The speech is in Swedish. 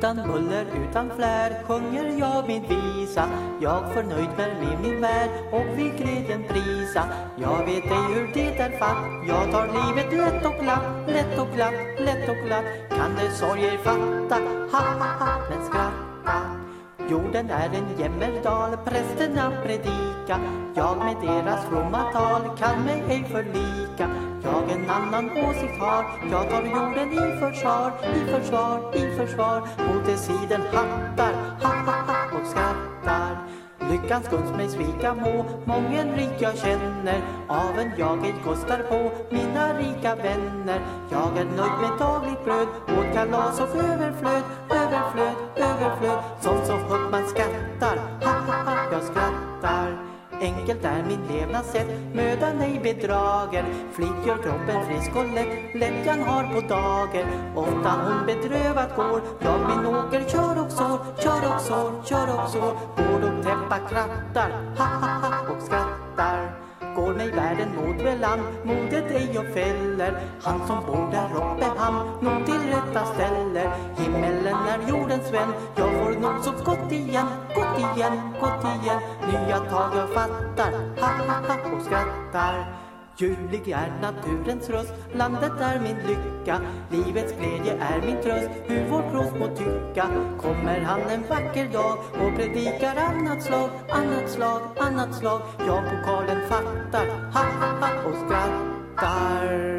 Utan buller, utan flär sjunger jag min visa. Jag förnöjd med min värld och vid glädjen prisa. Jag vet ej hur det är fatt. Jag tar livet lätt och glatt, lätt och glatt, lätt och glatt. Kan det sorger fatta, ha ha ha, men skratta. Jorden är en jämmerdal, prästerna predika. Jag med deras fromma tal kan mig ej förlika. Jag en annan åsikt har, jag tar jorden i försvar I försvar, i försvar, mot de siden hattar Ha ha ha och skrattar. Lyckans gunst mig svika må Mången rik jag känner. Aven jag ej kostar på Mina rika vänner. Jag är nöjd med dagligt bröd Åt kalas och överflöd Överflöd, överflöd. Som så man skrattar. Ha ha ha, jag skrattar. Enkelt är min levnadssätt, mödan ej bedrager Flit gör kroppen frisk och lätt, lättjan har på dager Ofta hon bedrövat går, jag min åker. Kör och sår Kör och sår, kör och sår, går och täppa krattar. Ha ha ha och skrattar. Går mig världen mot land, modet ej och fäller. Han som bor där uppe han nog till rätta ställer. Himmelen är jordens vän, jag så gott igen Gott igen, gott igen, nya tag jag fattar Ha ha ha och skrattar. Ljuvlig är naturens röst, landet är min lycka. Livets glädje är min tröst, hur vårt kross må tycka. Kommer han en vacker dag och predikar annat slag Annat slag, annat slag, jag pokalen fattar Ha ha ha och skrattar.